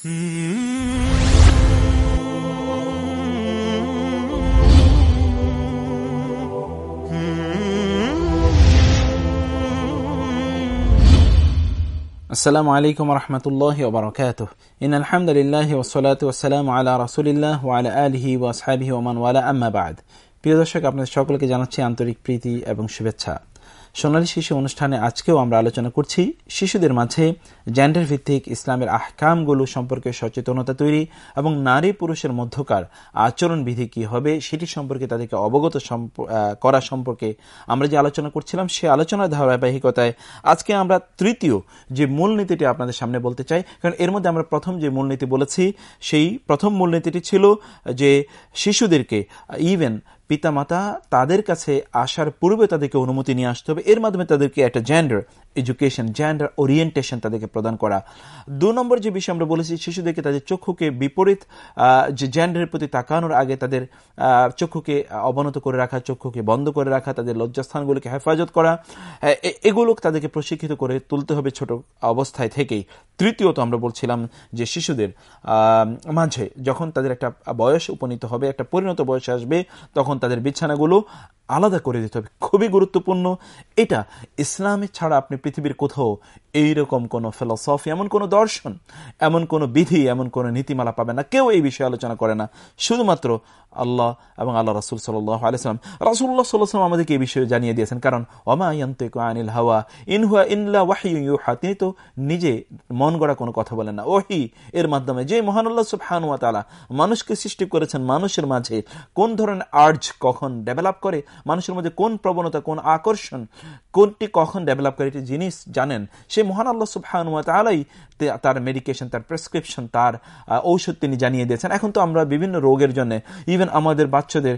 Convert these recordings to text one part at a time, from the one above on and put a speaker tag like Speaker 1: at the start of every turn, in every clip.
Speaker 1: আসসালামু আলাইকুম রহমতুল্লাহ ওবরাকাত ইন আলহামদুলিল্লাহ ওসলাত ওসালাম আলা রসুলিল্লাহ ওয়ালা আলহি ওয়াসাবি ওমান ওয়ালা আম্মাবাদ প্রিয় দর্শক, আপনাদের সকলকে জানাচ্ছি আন্তরিক প্রীতি এবং শুভেচ্ছা। সোনালী শিশু অনুষ্ঠানে আজকেও আমরা আলোচনা করছি শিশুদের মাঝে জেন্ডার ভিত্তিক ইসলামের আহকামগুলো সম্পর্কে সচেতনতা তৈরি এবং নারী পুরুষের মধ্যকার আচরণবিধি কি হবে সেটি সম্পর্কে তাদেরকে অবগত করা সম্পর্কে আমরা যে আলোচনা করছিলাম, সে আলোচনার ধারাবাহিকতায় আজকে আমরা তৃতীয় যে মূলনীতিটি আপনাদের সামনে বলতে চাই, কারণ এর মধ্যে আমরা প্রথম যে মূলনীতি বলেছি, সেই প্রথম মূলনীতিটি ছিল যে শিশুদেরকে ইভেন পিতামাতা তাদের কাছে আসার পূর্বে তাদেরকে অনুমতি নিয়ে আসতে হবে। এর মাধ্যমে তাদেরকে একটা জেন্ডার এডুকেশন জেন্ডার ওরিয়েন্টেশন তাদেরকে প্রদান করা। দু নম্বর যে বিষয় আমরা বলেছি, শিশুদেরকে তাদের চক্ষুকে বিপরীত যে জেন্ডারের প্রতি তাকানোর আগে তাদের চক্ষুকে অবনত করে রাখা, চক্ষুকে বন্ধ করে রাখা, তাদের লজ্জাস্থানগুলোকে হেফাজত করা। এগুলো তাদেরকে প্রশিক্ষিত করে তুলতে হবে ছোট অবস্থায় থেকেই। তৃতীয়ত আমরা বলছিলাম যে শিশুদের মাঝে যখন তাদের একটা বয়স উপনীত হবে, একটা পরিণত বয়স আসবে, তখন তাদের বিছানাগুলো আলাদা করে দিতে হবে। খুবই গুরুত্বপূর্ণ। এটা ইসলামে ছাড়া আপনি পৃথিবীর কোথাও এইরকম কোন ফিলসফি এমন কোন দর্শন, এমন কোন বিধি, এমন কোন নীতিমালা পাবে না। কেউ এই বিষয়ে আলোচনা করে না। শুধুমাত্র আল্লাহ এবং আল্লাহ রাসুল আলাইসালাম রাসুল্লাহ সাল্লাহাম আমাদেরকে এই বিষয়ে জানিয়ে দিয়েছেন, কারণ অমা আনিল হাওয়া ইনহুয়া ইনলা ওয়াহিউহা তিনি তো নিজে মন গড়া কোনো কথা বলেন না। ওহি, এর মাধ্যমে যে মহানুল্লাহ সুবহানুয়া তালা মানুষকে সৃষ্টি করেছেন মানুষের মাঝে, কোন ধরনের আর্জ কখন ডেভেলপ করে, মানুষের মধ্যে কোন প্রবণতা, কোন আকর্ষণ, কোনটি কখন ডেভেলপ করে, এটি জিনিস জানেন, সে মহান আল্লাহ সুবহানুয়া তালাই তার মেডিকেশন তার প্রেসক্রিপশন তার ঔষধ তিনি জানিয়ে দিয়েছেন। এখন তো আমরা বিভিন্ন রোগের জন্য ইভেন আমাদের বাচ্চাদের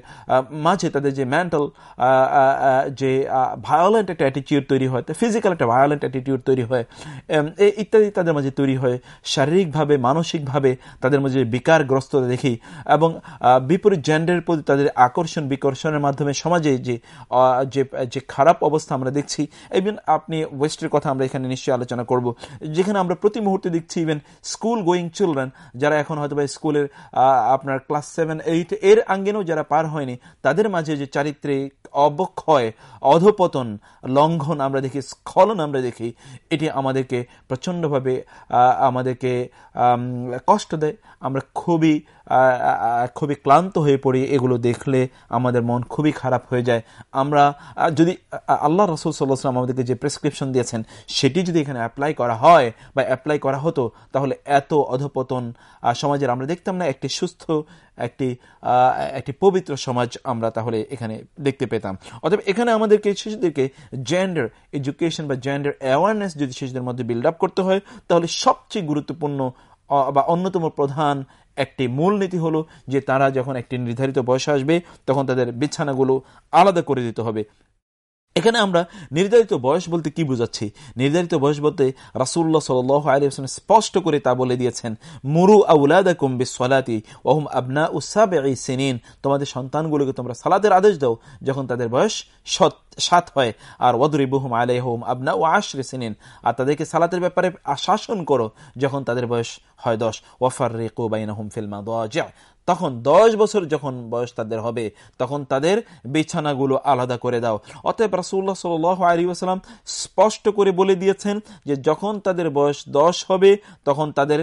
Speaker 1: মাঝে তাদের যে মেন্টাল যে ভায়োলেন্ট একটা অ্যাটিটিউড তৈরি হয় ফিজিক্যাল একটা ভায়োলেন্ট অ্যাটিটিউড তৈরি হয় ইত্যাদি তাদের মাঝে তৈরি হয়। শারীরিকভাবে, মানসিকভাবে তাদের মাঝে বিকারগ্রস্ততা দেখি এবং বিপরীত জেন্ডারের প্রতি তাদের আকর্ষণ, বিকর্ষণের মাধ্যমে সমাজে যে যে খারাপ অবস্থা আমরা দেখছি ইভেন আপনি ওয়েস্টের কথা আমরা এখানে নিশ্চয়ই আলোচনা করব, যেখানে আমরা প্রতি মুহূর্তে দেখছি ইভেন স্কুল গোয়িং চিলড্রেন যারা এখন হয়তো বা স্কুলের আপনার ক্লাস সেভেন এইট এর আঙ্গিনেও যারা পার হয়নি, তাদের মাঝে যে চারিত্রিক অবক্ষয়, অধপতন, লঙ্ঘন আমরা দেখি, স্খলন আমরা দেখি, এটি আমাদেরকে প্রচণ্ডভাবে আমাদেরকে কষ্ট দেয়। আমরা খুবই খুবই ক্লান্ত হয়ে পড়ি, এগুলো দেখলে আমাদের মন খুবই খারাপ হয়ে যায়। আমরা যদি আল্লাহ রসুল সাল্লাহাম আমাদেরকে যে প্রেসক্রিপশন দিয়েছেন, সেটি যদি এখানে অ্যাপ্লাই করা হয় বা অ্যাপ্লাই করা হতো, তাহলে এত অধপতন সমাজের আমরা দেখতাম না, একটি সুস্থ, একটি একটি পবিত্র সমাজ আমরা তাহলে এখানে দেখতে পেতাম। অতএব এখানে আমাদেরকে, শিশুদেরকে জেন্ডার এডুকেশন বা জেন্ডার অ্যাওয়ারনেস যদি শিশুদের মধ্যে বিল্ড আপ করতে হয়, তাহলে সবচেয়ে গুরুত্বপূর্ণ বা অন্যতম প্রধান একটি মূলনীতি হলো যে তারা যখন একটি নির্ধারিত বয়স আসবে, তখন তাদের বিছানাগুলো আলাদা করে দিতে হবে। এখানে আমরা নির্ধারিত বয়স বলতে কি বুঝাচ্ছি? নির্ধারিত বয়স বলতে রাসুল্লাহ সাল আলী স্পষ্ট করে তা বলে দিয়েছেন, মুরু আউলাদা কুম্বি সলাতি ওহম আবনা উসাব সিনিন। তোমাদের সন্তানগুলোকে তোমরা সালাদের আদেশ দাও যখন তাদের বয়স সাত হয়। আর ওদরিবুহুম আলাইহম আবনা ও আশরে সিনিন। আর তাদেরকে সালাতের ব্যাপারে শাসন করো যখন তাদের বয়স হয় দশ। ওয়াফার রেকো হোম ফিল্মা দোয়া তখন দশ বছর যখন বয়স তাদের হবে, তখন তাদের বিছানাগুলো আলাদা করে দাও। অতএব রাসুল্লাহ সাল আলী স্পষ্ট করে বলে দিয়েছেন যে, যখন তাদের বয়স দশ হবে, তখন তাদের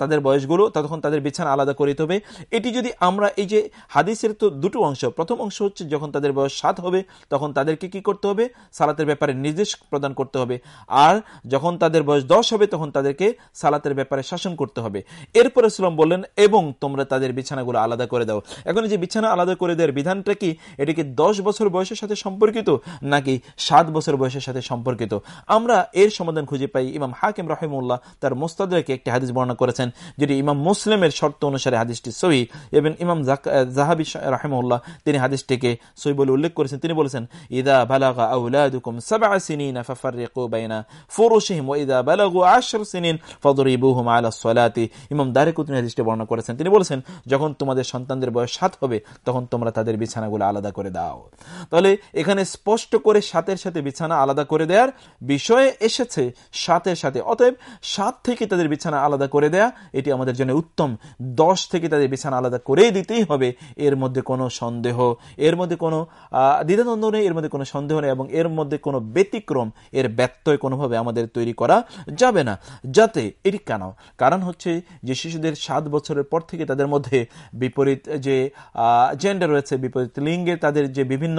Speaker 1: তাদের বয়সগুলো, তখন তাদের বিছানা আলাদা করে হবে। এটি যদি আমরা এই যে হাদিসের তো দুটো অংশ, প্রথম অংশ হচ্ছে যখন তাদের বয়স সাত হবে, তখন তাদেরকে কি করতে হবে? সালাতের ব্যাপারে নির্দেশ প্রদান করতে হবে। আর যখন তাদের বয়স দশ হবে, তখন তাদেরকে সালাতের ব্যাপারে শাসন করতে হবে। এরপরে সালাম বললেন, এবং তোমরা তাদের বিছানাগুলো আলাদা করে দাও। এখন যে বিছানা আলাদা করে দেওয়ার বিধানটা কি? এটা কি দশ বছর বয়সের সাথে সম্পর্কিত? নাকি সাত বছর বয়সের সাথে সম্পর্কিত? আমরা এর সমাধান খুঁজে পাই ইমাম হাকিম রহিমুল্লাহ তার মোস্তাদাকে একটি হাদিস বর্ণনা করেছেন, যেটি ইমাম মুসলিমের শর্ত অনুসারে হাদিসটি সহি। এবং ইমাম জাহাবি রাহেমুল্লাহ তিনি হাদিসটিকে সই বলে উল্লেখ করেছেন। তিনি বলেছেন, ইদা আলা ইমাম হাদিসটি বর্ণনা করেছেন। তিনি বলেছেন যখন তোমাদের সন্তানদের বয়স সাত হবে, তখন তোমরা তাদের বিছানাগুলো আলাদা করে দাও। তাহলে এখানে স্পষ্ট করে সাতের সাথে বিছানা আলাদা করে দেওয়ার বিষয়ে এসেছে সাতের সাথে। অতএব সাত থেকে তাদের বিছানা আলাদা করে দেয়া, এটি আমাদের জন্য উত্তম। দশ থেকে তাদের বিছানা আলাদা করেই দিতেই হবে, এর মধ্যে কোনো সন্দেহ, এর মধ্যে কোনো দ্বিধাদ্বন্দ্ব নেই, এর মধ্যে কোনো সন্দেহ নেই, এবং এর মধ্যে কোনো ব্যতিক্রম, এর ব্যত্যয় কোনোভাবে আমাদের তৈরি করা যাবে না। যাতে এটি কেন? কারণ হচ্ছে যে শিশুদের সাত বছরের পর থেকে তাদের মধ্যে বিপরীত যে জেন্ডার রয়েছে, বিপরীত লিঙ্গে তাদের যে বিভিন্ন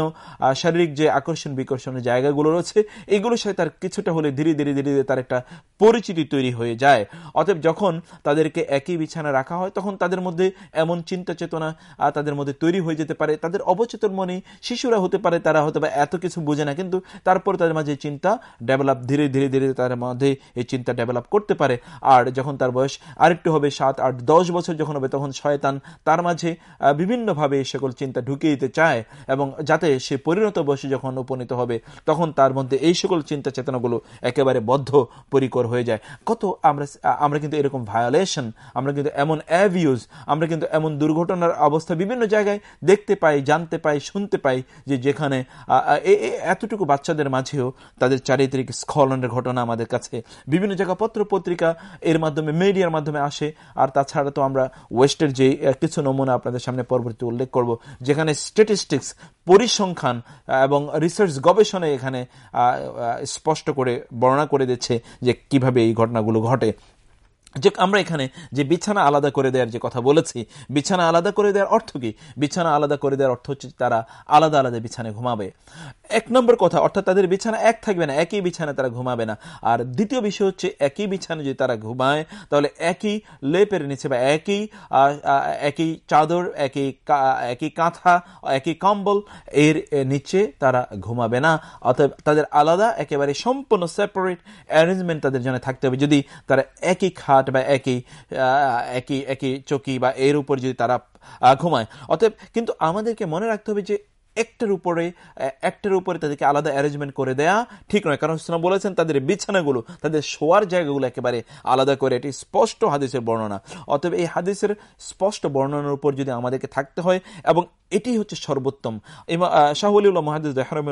Speaker 1: শারীরিক যে আকর্ষণ বিকর্ষণের জায়গাগুলো রয়েছে, এগুলোর সাথে তার কিছুটা হলে ধীরে ধীরে ধীরে ধীরে তার একটা পরিচিতি তৈরি হয়ে যায়। অতএব যখন তাদেরকে একই বিছানা রাখা হয়, তখন তাদের মধ্যে এমন চিন্তা চেতনা তাদের মধ্যে তৈরি হয়ে যেতে পারে। তাদের অবচেতন মনে শিশুরা হতে পারে, তারা হতে পারে এত কিছু বোঝে না, কিন্তু তারপর তাদের মাঝে চিন্তা ডেভেলপ ধীরে ধীরে ধীরে তার মধ্যে এই চিন্তা ডেভেলপ করতে পারে। আর যখন তার বয়স আরেকটু হবে, সাত, আট, দশ বছর যখন হবে, তখন শয়তান তার মাঝে বিভিন্নভাবে সকল চিন্তা ঢুকিয়ে দিতে চায় এবং যাতে সে পরিণত বয়সে যখন উপনীত হবে, তখন তার মধ্যে এই সকল চিন্তা চেতনাগুলো একেবারে বদ্ধ পরিকর হয়ে যায়। কত আমরা আমরা কিন্তু এরকম ভায়োলেশন আমরা কিন্তু এমন অ্যাভিউজ আমরা কিন্তু এমন দুর্ঘটনার অবস্থা বিভিন্ন জায়গায় দেখতে পাই, জানতে পাই, শুনতে পাই যে যেখানে এতটুকু বাচ্চাদের মাঝেও তাদের চারিত্রিক স্খলনের ঘটনা আমাদের কাছে বিভিন্ন জায়গা পত্র পত্রিকা এর মাধ্যমে মিডিয়ার মাধ্যমে আসে। আর তাছাড়া তো আমরা ওয়েস্টের যে কিছু নমুনা আপনাদের সামনে পরবর্তী উল্লেখ করব, যেখানে স্ট্যাটিস্টিক্স পরিসংখ্যান এবং রিসার্চ গবেষণায় এখানে স্পষ্ট করে বর্ণনা করে দিচ্ছে যে কীভাবে এই ঘটনাগুলো ঘটে। যে আমরা এখানে যে বিছানা আলাদা করে দেওয়ার যে কথা বলেছি, বিছানা আলাদা করে দেওয়ার অর্থ কি? বিছানা আলাদা করে দেওয়ার অর্থ হচ্ছে তারা আলাদা আলাদা বিছানে ঘুমাবে। এক নম্বর কথা, অর্থাৎ তাদের বিছানা এক থাকবে না, একই বিছানা তারা ঘুমাবে না। আর দ্বিতীয় বিষয় হচ্ছে, একই বিছানা যদি তারা ঘুমায়, তাহলে একই লেপের নিচে বা একই একই চাদর, একই একই কাঁথা, একই কম্বল, এর নিচে তারা ঘুমাবে না। অতএব তাদের আলাদা, একেবারে সম্পূর্ণ সেপারেট অ্যারেঞ্জমেন্ট তাদের জন্য থাকতে হবে। যদি তারা একই খাট বা একই একই একই চকি বা এর উপর যদি তারা ঘুমায়। অতএব কিন্তু আমাদেরকে মনে রাখতে হবে যে একটার উপরে একটার উপরে তাদেরকে আলাদা অ্যারেঞ্জমেন্ট করে দেয়া ঠিক নয়। কারণ ইসলাম বলেছেন, তাদের বিছানাগুলো, তাদের শোয়ার জায়গাগুলো একেবারে আলাদা করে। এটি স্পষ্ট হাদিসের বর্ণনা। অতএব এই হাদিসের স্পষ্ট বর্ণনার উপর যদি আমাদেরকে থাকতে হয়, এবং এটি হচ্ছে সর্বোত্তম। শাহুলিউল্লাহ মহাদিস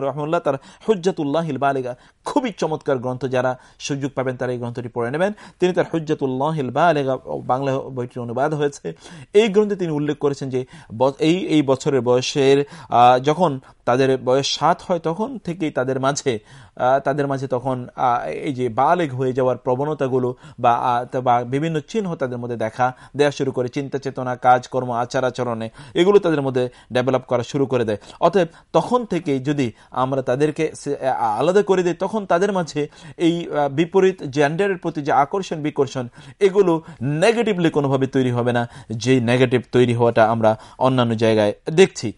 Speaker 1: রহমুল্লাহ তার হজ্জাতুল্লাহ বালিগা, খুবই চমৎকার গ্রন্থ। যারা সুযোগ পাবেন, তারা এই গ্রন্থটি পড়ে নেবেন। তিনি তার হজ্জাতুল্লাহ বালিগা বাংলা বইটির অনুবাদ হয়েছে। এই গ্রন্থে তিনি উল্লেখ করেছেন যে এই এই বছরের বয়সের যখন তাদের বয়স সাত হয় তখন থেকেই তাদের মাঝে তাদের মাঝে তখন এই যে বালেগ হয়ে যাওয়ার প্রবণতাগুলো বা বিভিন্ন চিহ্ন তাদের মধ্যে দেখা দেওয়া শুরু করে। চিন্তা চেতনা, কাজকর্ম আচার আচরণে এগুলো তাদের মধ্যে ডেভেলপ করা শুরু করে দেয়। অতএব তখন থেকেই যদি আমরা তাদেরকে আলাদা করে দিই, তখন তাদের মাঝে এই বিপরীত জেন্ডারের প্রতি যে আকর্ষণ, বিকর্ষণ, এগুলো নেগেটিভলি কোনোভাবে তৈরি হবে না। যে নেগেটিভ তৈরি হওয়াটা আমরা অন্যান্য জায়গায় দেখছি।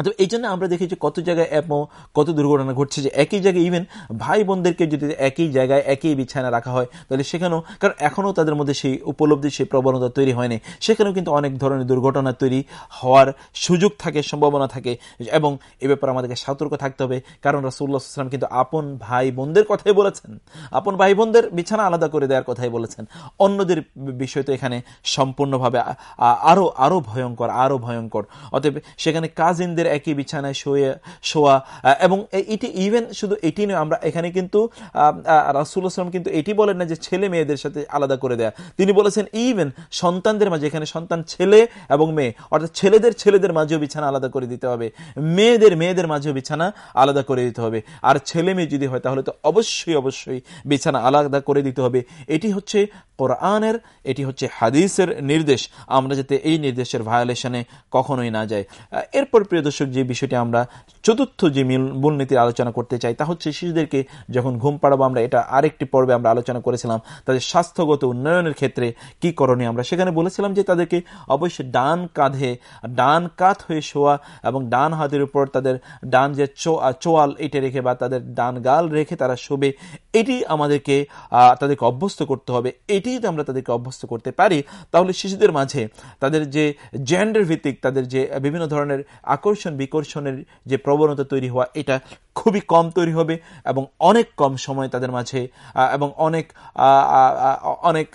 Speaker 1: তো এই জন্য আমরা দেখি যে কত জায়গায় এবং কত দুর্ঘটনা ঘটছে যে একই জায়গায় ইভেন ভাই বোনদেরকে যদি একই জায়গায় একই বিছানা রাখা হয়, তাহলে সেখানেও, কারণ এখনও তাদের মধ্যে সেই উপলব্ধি, সেই প্রবণতা তৈরি হয়নি। সেখানেও কিন্তু অনেক ধরনের দুর্ঘটনা তৈরি হওয়ার সুযোগ থাকে, সম্ভাবনা থাকে, এবং এ ব্যাপারে আমাদেরকে সতর্ক থাকতে হবে। কারণ রাসুল্লাহ আসলাম কিন্তু আপন ভাই বোনদের কথাই বলেছেন। আপন ভাই বোনদের বিছানা আলাদা করে দেওয়ার কথাই বলেছেন। অন্যদের বিষয় তো এখানে সম্পূর্ণভাবে আরও আরও ভয়ঙ্কর আরও ভয়ঙ্কর। অতএব সেখানে কাজিনদের একই বিছানায় শোয়ে, শোয়া এবং এটি ইভেন শুধু এটি নয়, আমরা এখানে কিন্তু রাসুল আসলাম কিন্তু এটি বলেন না যে ছেলে মেয়েদের সাথে আলাদা করে দেয়া। তিনি বলেছেন ইভেন সন্তানদের মাঝে, এখানে সন্তান ছেলে এবং মেয়ে, অর্থাৎ ছেলেদের ছেলেদের মাঝেও বিছানা আলাদা করে দিতে হবে। মেয়েদের মেয়েদের মাঝেও বিছানা আলাদা করে দিতে হবে। আর ছেলে মেয়ে যদি হয়, তাহলে তো অবশ্যই অবশ্যই বিছানা আলাদা করে দিতে হবে। এটি হচ্ছে কোরআনের, এটি হচ্ছে হাদিসের নির্দেশ। আমরা যাতে এই নির্দেশের ভায়োলেশনে কখনোই না যাই। এরপর প্রিয় দর্শক, যে বিষয়টি আমরা চতুর্থ যে মূলনীতির আলোচনা করতে চাই, তা হচ্ছে শিশুদেরকে যখন ঘুম পাড়াবো, আমরা এটা আরেকটি পর্বে আমরা আলোচনা করেছিলাম, তাদের স্বাস্থ্যগত উন্নয়নের ক্ষেত্রে কি করণীয়? আমরা সেখানে বলেছিলাম যে তাদেরকে অবশ্যই ডান কাঁধে, ডান কাত হয়ে শোয়া এবং ডান হাতের উপর তাদের ডান যে চোয়াল, এটা রেখে বা তাদের ডান গাল রেখে তারা শোবে, এটি আমাদেরকে তাদেরকে অভ্যস্ত করতে হবে। এটি যদি আমরা তাদেরকে অভ্যস্ত করতে পারি, তাহলে শিশুদের মাঝে তাদের যে জেন্ডার ভিত্তিক তাদের যে বিভিন্ন ধরনের আকর্ষণ বিকর্ষণের যে প্রবণতা তৈরি হওয়া, এটা খুবই কম তৈরি হবে এবং অনেক কম সময় তাদের মাঝে এবং অনেক অনেক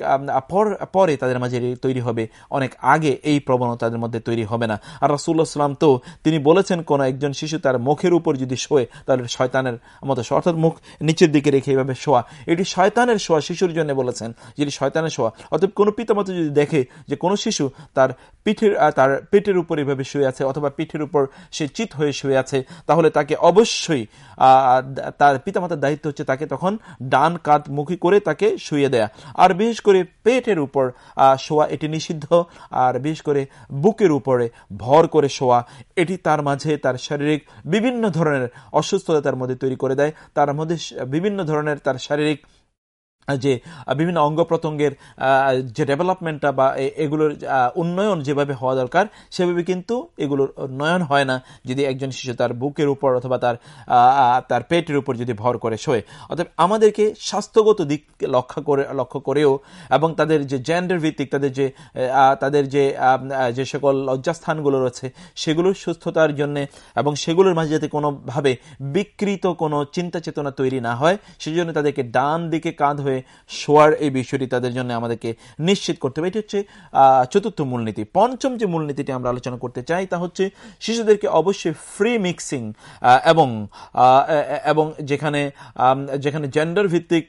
Speaker 1: পরে তাদের মাঝে তৈরি হবে। অনেক আগে এই প্রবণতা তাদের মধ্যে তৈরি হবে না। আর রাসুল্লাহ সাল্লাম তো তিনি বলেছেন, কোন একজন শিশু তার মুখের উপর যদি শোয়ে, তাহলে শয়তানের মতো অর্থাৎ মুখ নিচের দিকে রেখে এইভাবে শোয়া। এটি শয়তানের শোয়া, শিশুর জন্য বলেছেন যেটি শয়তানের শোয়া। অর্থাৎ কোনো পিতামাতা যদি দেখে যে কোনো শিশু তার পিঠের তার পেটের উপর এভাবে শুয়ে আছে, অথবা পিঠের উপর সে চিত হয়ে শুয়ে আছে, তাহলে তাকে অবশ্যই তার পিতামাতার দায়িত্ব হচ্ছে তাকে তখন ডান কাত মুখী করে তাকে শুয়ে দেয়া। আর বিশেষ করে পেটের উপর শোয়া এটি নিষিদ্ধ। আর বিশেষ করে বুকের উপরে ভর করে শোয়া, এটি তার মাঝে তার শারীরিক বিভিন্ন ধরনের অসুস্থতা তার মধ্যে তৈরি করে দেয়। তার মধ্যে বিভিন্ন ধরনের তার শারীরিক যে বিভিন্ন অঙ্গ প্রত্যঙ্গের যে ডেভেলপমেন্টটা বা এগুলোর উন্নয়ন যেভাবে হওয়া দরকার, সেভাবে কিন্তু এগুলোর উন্নয়ন হয় না যদি একজন শিশু তার বুকের উপর অথবা তার তার পেটের উপর যদি ভর করে শোয়ে। অর্থাৎ আমাদেরকে স্বাস্থ্যগত দিক লক্ষ্য করে, লক্ষ্য করেও এবং তাদের যে জেন্ডার ভিত্তিক, তাদের যে তাদের যে যে সকল লজ্জাস্থানগুলো রয়েছে, সেগুলোর সুস্থতার জন্য এবং সেগুলোর মাঝে যাতে কোনোভাবে বিকৃত কোনো চিন্তা চেতনা তৈরি না হয়, সেজন্য তাদেরকে ডান দিকে কাঁধ হয়ে শোয়ার এই বিষয়টি তাদের জন্য আমাদেরকে নিশ্চিত করতে হবে। এটি হচ্ছে চতুর্থ মূলনীতি। পঞ্চম যে মূলনীতিটি আমরা আলোচনা করতে চাই তা হচ্ছে শিশুদেরকে অবশ্যই ফ্রি মিক্সিং এবং এবং যেখানে যেখানে জেন্ডার ভিত্তিক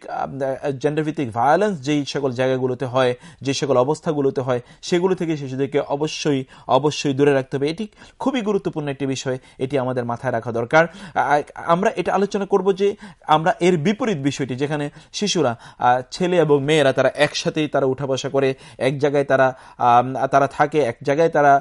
Speaker 1: জেন্ডার ভিত্তিক ভায়োলেন্স যেই সকল জায়গাগুলোতে হয়, যে সকল অবস্থাগুলোতে হয়, সেগুলো থেকে শিশুদেরকে অবশ্যই অবশ্যই দূরে রাখতে হবে। এটি খুবই গুরুত্বপূর্ণ একটি বিষয়, এটি আমাদের মাথায় রাখা দরকার। আমরা এটা আলোচনা করব যে আমরা এর বিপরীত বিষয়টি, যেখানে শিশুরা ছেলে এবং মেয়েরা তারা একসাথেই তারা উঠা বসা করে, এক জায়গায় তারা তারা থাকে, এক জায়গায় তারা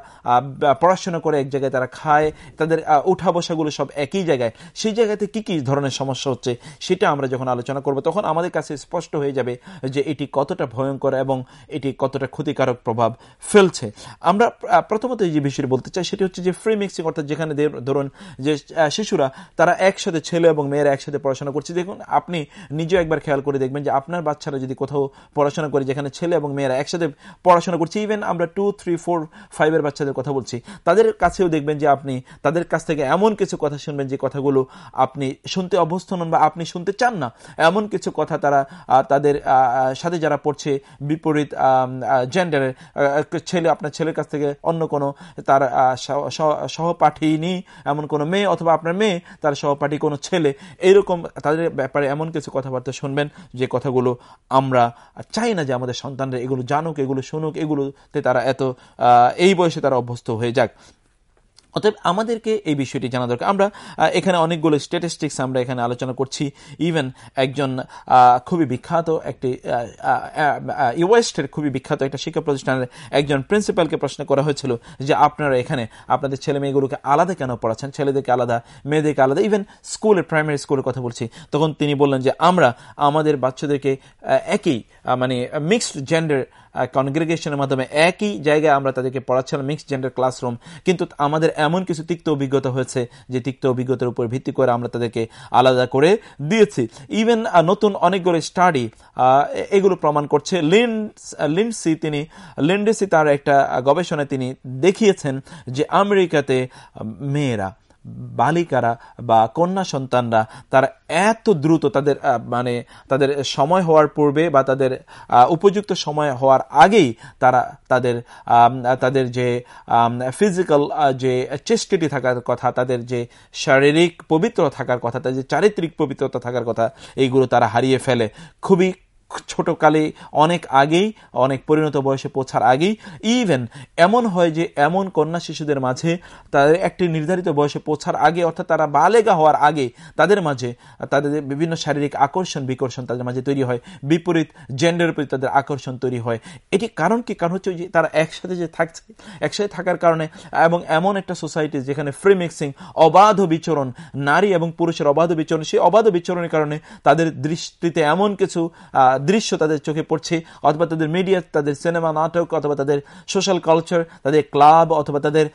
Speaker 1: পড়াশোনা করে, এক জায়গায় তারা খায়। তাদের উঠা বসাগুলো সব একই জায়গায়। সেই জায়গাতে কি কি ধরনের সমস্যা হচ্ছে সেটা আমরা যখন আলোচনা করব, তখন আমাদের কাছে স্পষ্ট হয়ে যাবে যে এটি কতটা ভয়ঙ্কর এবং এটি কতটা ক্ষতিকারক প্রভাব ফেলছে। আমরা প্রথমত যে বিষয়টি বলতে চাই, সেটি হচ্ছে যে ফ্রি মিক্সিং অর্থাৎ যেখানে ধরুন যে শিশুরা, তারা একসাথে ছেলে এবং মেয়েরা একসাথে পড়াশোনা করছে। দেখুন, আপনি নিজেও একবার খেয়াল করে দেখবেন যে আপনার বাচ্চারা যদি কোথাও পড়াশোনা করে, যেখানে ছেলে এবং মেয়েরা একসাথে পড়াশোনা করছে ইভেন আমরা টু থ্রি ফোর ফাইভের বাচ্চাদের কথা বলছি, তাদের কাছেও দেখবেন যে আপনি, তাদের কাছ থেকে এমন কিছু কথা শুনবেন যে কথাগুলো আপনি শুনতে অভ্যস্ত নন বা আপনি শুনতে চান না। এমন কিছু কথা তারা তাদের সাথে যারা পড়ছে, বিপরীত জেন্ডারের ছেলে, আপনার ছেলের কাছ থেকে অন্য কোনো তার সহপাঠিনী, এমন কোনো মেয়ে অথবা আপনার মেয়ে, তার সহপাঠী কোনো ছেলে এইরকম তাদের ব্যাপারে এমন কিছু কথাবার্তা শুনবেন যে কথাগুলো আমরা চাই না যে আমাদের সন্তানরা এগুলো জানুক, এগুলো শুনুক, এগুলোতে তারা এত এই বয়সে তারা অভ্যস্ত হয়ে যাক। অতএব আমাদেরকে এই বিষয়টি জানা দরকার। আমরা এখানে অনেকগুলো স্ট্যাটিস্টিক্স আমরা এখানে আলোচনা করছি। ইভেন একজন খুবই বিখ্যাত একটি ইউএস্টের খুবই বিখ্যাত একটা শিক্ষা প্রতিষ্ঠানের একজন প্রিন্সিপালকে প্রশ্ন করা হয়েছিল যে আপনারা এখানে আপনাদের ছেলে মেয়েগুলোকে আলাদা কেন পড়াচ্ছেন? ছেলেদেরকে আলাদা, মেয়েদেরকে আলাদা। ইভেন স্কুলের প্রাইমারি স্কুলের কথা বলছি। তখন তিনি বললেন যে আমরা, আমাদের বাচ্চাদেরকে একই মানে মিক্সড জেন্ডার কনগ্রিগেশনের মাধ্যমে একই জায়গায় আমরা তাদেরকে পড়াচ্ছিলাম মিক্সড জেন্ডার ক্লাসরুম কিন্তু আমাদের এমন কিছু তিক্ত অভিজ্ঞতা হয়েছে যে তিক্ত অভিজ্ঞতার উপর ভিত্তি করে আমরা তাদেরকে আলাদা করে দিয়েছি। ইভেন নতুন অনেকগুলো স্টাডি এগুলো প্রমাণ করছে। লিন্ডসি তিনি লিন্ডসি তার একটা গবেষণায় তিনি দেখিয়েছেন যে আমেরিকাতে মেয়েরা বালিকারা বা কন্যা সন্তানরা, তারা এত দ্রুত তাদের মানে তাদের সময় হওয়ার পূর্বে বা তাদের উপযুক্ত সময় হওয়ার আগেই তারা তাদের তাদের যে ফিজিক্যাল যে চেষ্টিটি থাকার কথা, তাদের যে শারীরিক পবিত্র থাকার কথা, তাদের যে চারিত্রিক পবিত্রতা থাকার কথা, এইগুলো তারা হারিয়ে ফেলে। খুবই ছোটকালে অনেক আগেই, অনেক পরিণত বয়সে পৌঁছার আগেই ইভেন এমন হয় যে এমন কন্যা শিশুদের মাঝে তাদের একটি নির্ধারিত বয়সে পৌঁছার আগে, অর্থাৎ তারা বালেগা হওয়ার আগে, তাদের মাঝে, তাদের বিভিন্ন শারীরিক আকর্ষণ, বিকর্ষণ তাদের মাঝে তৈরি হয়। বিপরীত জেন্ডারের প্রতি তাদের আকর্ষণ তৈরি হয়। এটি কারণ কি? কারণ হচ্ছে যে তারা একসাথে যে থাকছে, একসাথে থাকার কারণে এবং এমন একটা সোসাইটি যেখানে ফ্রি মিক্সিং অবাধ বিচরণ, নারী এবং পুরুষের অবাধ বিচরণ, সেই অবাধ বিচরণের কারণে তাদের দৃষ্টিতে এমন কিছু দৃশ্য তাদের চোখে পড়ছে, অথবা তাদের মিডিয়া তাদের সিনেমা নাটক, অথবা তাদের সোশ্যাল কালচার তাদের ক্লাব অথবা তাদের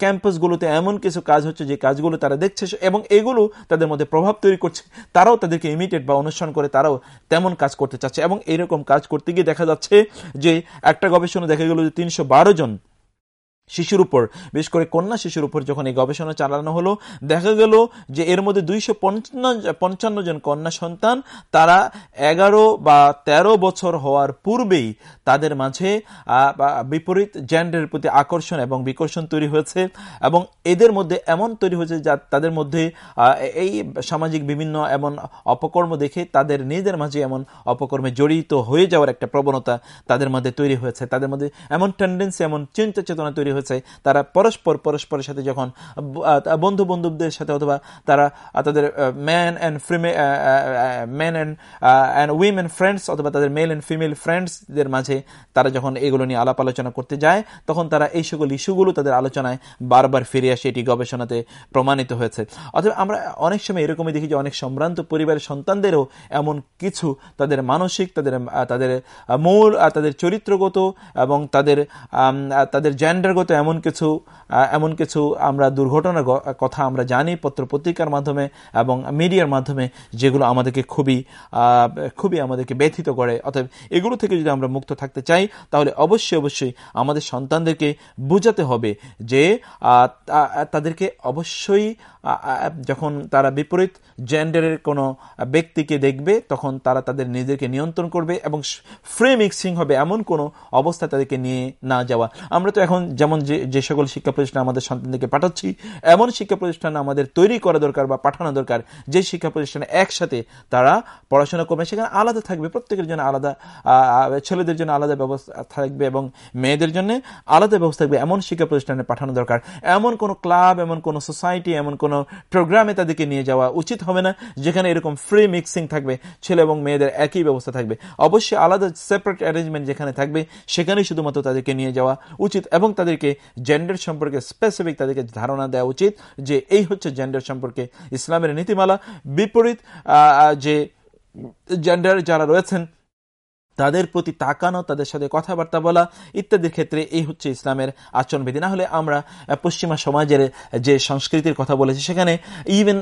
Speaker 1: ক্যাম্পাসগুলোতে এমন কিছু কাজ হচ্ছে যে কাজগুলো তারা দেখছে এবং এগুলো তাদের মধ্যে প্রভাব তৈরি করছে। তারাও তাদেরকে ইমিটেট বা অনুসরণ করে তারাও তেমন কাজ করতে চাচ্ছে এবং এরকম কাজ করতে গিয়ে দেখা যাচ্ছে যে একটা গবেষণা দেখা গেল যে তিনশো বারো জন শিশুর উপর, বিশেষ করে কন্যা শিশুর উপর যখন এই গবেষণা চালানো হলো, দেখা গেল যে এর মধ্যে দুইশো পঞ্চান্ন জন কন্যা সন্তান, তারা এগারো বা ১৩ বছর হওয়ার পূর্বেই তাদের মাঝে বিপরীত জেন্ডারের প্রতি আকর্ষণ এবং বিকর্ষণ তৈরি হয়েছে এবং এদের মধ্যে এমন তৈরি হয়েছে যা তাদের মধ্যে এই সামাজিক বিভিন্ন এমন অপকর্ম দেখে তাদের নিজেদের মাঝে এমন অপকর্মে জড়িত হয়ে যাওয়ার একটা প্রবণতা তাদের মধ্যে তৈরি হয়েছে। তাদের মধ্যে এমন টেন্ডেন্সি এমন চিন্তা চেতনা তৈরি হয়েছে, তারা পরস্পর পরস্পরের সাথে যখন বন্ধু বন্ধুদের সাথে অথবা তারা তাদের man and female and and women friends অথবা তাদের মেল অ্যান্ড ফিমেল ফ্রেন্ডসদের মাঝে তারা যখন এগুলো নিয়ে আলাপ আলোচনা করতে যায়, তখন তারা এই সকল ইস্যুগুলো তাদের আলোচনায় বারবার ফিরে আসে, এটি গবেষণাতে প্রমাণিত হয়েছে। অথবা আমরা অনেক সময় এরকমই দেখি যে, অনেক সম্ভ্রান্ত পরিবারের সন্তানদেরও এমন কিছু তাদের মানসিক, তাদের তাদের মূল তাদের চরিত্রগত এবং তাদের তাদের জেন্ডারগত এমন কিছু এমন কিছু আমরা দুর্ঘটনার কথা আমরা জানি পত্র পত্রিকার মাধ্যমে এবং মিডিয়ার মাধ্যমে যেগুলো আমাদেরকে খুবই খুবই আমাদেরকে ব্যথিত করে। অতএব এগুলো থেকে যদি আমরা মুক্ত থাকতে চাই, তাহলে অবশ্যই অবশ্যই আমাদের সন্তানদেরকে বুঝাতে হবে যে তাদেরকে অবশ্যই যখন তারা বিপরীত জেন্ডারের কোনো ব্যক্তিকে দেখবে, তখন তারা তাদের নিজেদেরকে নিয়ন্ত্রণ করবে এবং ফ্রি মিক্সিং হবে এমন কোনো অবস্থা তাদেরকে নিয়ে না যাওয়া। আমরা তো এখন যেমন যে যে সকল শিক্ষা প্রতিষ্ঠান আমাদের সন্তানদেরকে পাঠাচ্ছি, এমন শিক্ষা প্রতিষ্ঠান আমাদের তৈরি করা দরকার বা পাঠানো দরকার, যে শিক্ষা প্রতিষ্ঠানে একসাথে তারা পড়াশোনা করবে, সেখানে আলাদা থাকবে, প্রত্যেকের জন্য আলাদা ছেলেদের জন্য আলাদা ব্যবস্থা থাকবে এবং মেয়েদের জন্য আলাদা ব্যবস্থা থাকবে, এমন শিক্ষা প্রতিষ্ঠানে পাঠানো দরকার। এমন কোনো ক্লাব, এমন কোনো সোসাইটি, এমন কোনো প্রোগ্রামে তাদেরকে নিয়ে যাওয়া উচিত হবে না, যেখানে এরকম ফ্রি মিক্সিং থাকবে, ছেলে এবং মেয়েদের একই ব্যবস্থা থাকবে। অবশ্যই আলাদা সেপারেট অ্যারেঞ্জমেন্ট যেখানে থাকবে, সেখানেই শুধুমাত্র তাদেরকে নিয়ে যাওয়া উচিত এবং তাদেরকে জেন্ডার সম্পর্কে স্পেসিফিক তাদেরকে ধারণা দেওয়া উচিত যে এই হচ্ছে জেন্ডার সম্পর্কে ইসলামের নীতিমালা। বিপরীত যে জেন্ডার যারা রয়েছেন তাদের প্রতি তাকানো, তাদের সাথে কথাবার্তা বলা ইত্যাদির ক্ষেত্রে এই হচ্ছে ইসলামের আচরণবিধি। না হলে আমরা পশ্চিমা সমাজের যে সংস্কৃতির কথা বলেছি, সেখানে ইভেন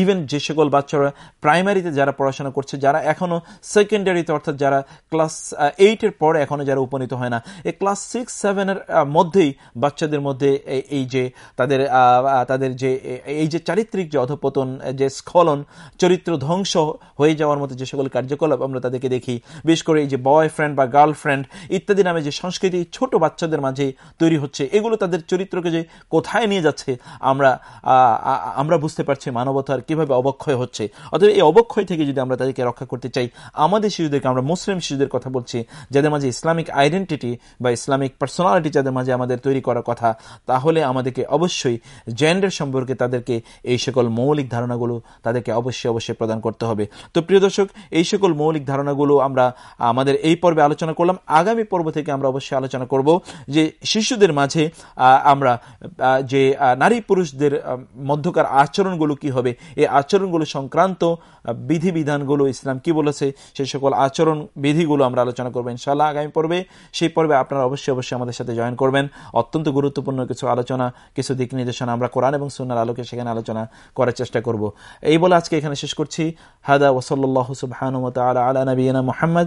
Speaker 1: ইভেন যে সকল বাচ্চারা প্রাইমারিতে যারা পড়াশোনা করছে, যারা এখনও সেকেন্ডারিতে অর্থাৎ যারা ক্লাস এইটের পরে এখনও যারা উপনীত হয় না এই ক্লাস সিক্স সেভেনের মধ্যেই বাচ্চাদের মধ্যে এই যে তাদের তাদের যে এই যে চারিত্রিক যে অধপতন, যে স্খলন, চরিত্র ধ্বংস হয়ে যাওয়ার মতো যে সকল কার্যকলাপ আমরা তাদেরকে দেখি, বিশেষ করে এই যে বয়ফ্রেন্ড বা গার্লফ্রেন্ড ইত্যাদি নামে যে সংস্কৃতি ছোট বাচ্চাদের মাঝে তৈরি হচ্ছে, এগুলো তাদের চরিত্রকে যে কোথায় নিয়ে যাচ্ছে, আমরা আমরা বুঝতে পারছি মানবতার কীভাবে অবক্ষয় হচ্ছে। অতএব এই অবক্ষয় থেকে যদি আমরা তাদেরকে রক্ষা করতে চাই, আমাদের শিশুদেরকে, আমরা মুসলিম শিশুদের কথা বলছি, যাদের মাঝে ইসলামিক আইডেন্টিটি বা ইসলামিক পার্সোনালিটি যাদের মাঝে আমাদের তৈরি করার কথা, তাহলে আমাদেরকে অবশ্যই জেন্ডার সম্পর্কে তাদেরকে এই সকল মৌলিক ধারণাগুলো তাদেরকে অবশ্যই অবশ্যই প্রদান করতে হবে। তো প্রিয় দর্শক, এই সকল মৌলিক ধারণাগুলো আমরা আমাদের এই পর্বে আলোচনা করলাম। আগামী পর্ব থেকে আমরা অবশ্যই আলোচনা করব যে শিশুদের মাঝে আমরা যে নারী পুরুষদের মধ্যকার আচরণগুলো কি হবে, এই আচরণগুলো সংক্রান্ত বিধিবিধানগুলো, ইসলাম কি বলেছে, সেই সকল আচরণ বিধিগুলো আমরা আলোচনা করব ইনশাল্লাহ আগামী পর্বে। সেই পর্বে আপনারা অবশ্যই অবশ্যই আমাদের সাথে জয়েন করবেন। অত্যন্ত গুরুত্বপূর্ণ কিছু আলোচনা, কিছু দিক নির্দেশনা আমরা কোরআন এবং সুনার আলোকে সেখানে আলোচনা করার চেষ্টা করব। এই বলে আজকে এখানে শেষ করছি। হাদা ওসল্লাহ সুবাহানুমত আলা আলা নবীনা মোহাম্মদ